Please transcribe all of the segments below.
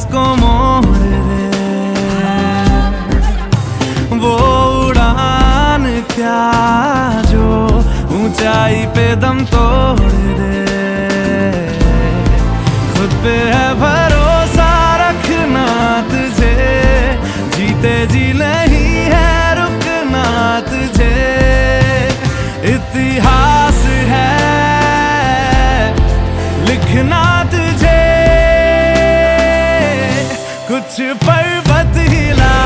जिसको मोड़ दे वो उड़ान क्या जो ऊंचाई पे दम तोड़ दे खुद पे है भरोसा रखना तुझे जीते जी नहीं है रुकना तुझे इतिहास है लिखना पर्वत हिलाए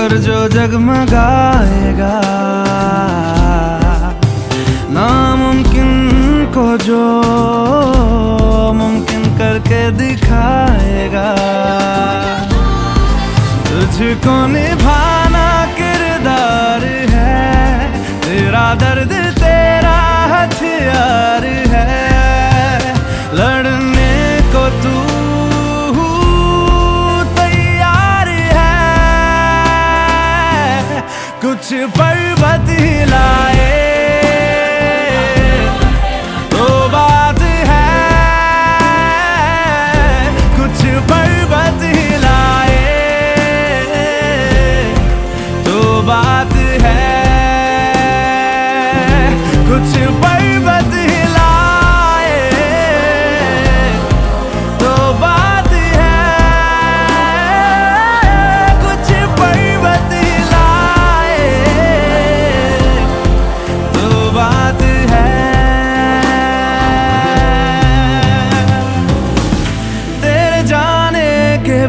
कर जो जगमगाएगा। नामुमकिन को जो मुमकिन करके दिखाएगा। तुझको निभाना कुछ पर्वत हिलाए। तो बात है कुछ पर्वत हिलाए। तो बात है कुछ पर्वत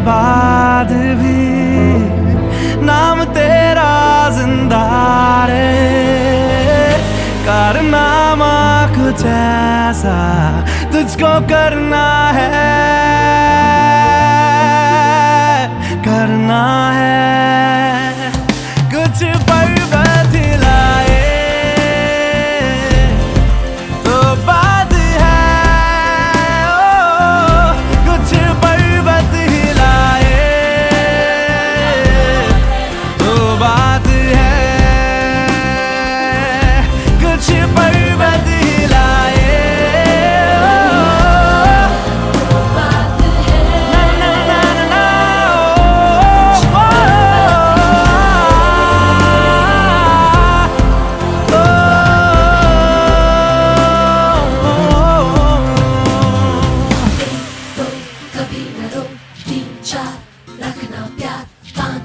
बाद भी नाम तेरा ज़िंदा रे। कारनामा कुछ ऐसा तुझको करना है करना है। Sakın al gel, kan,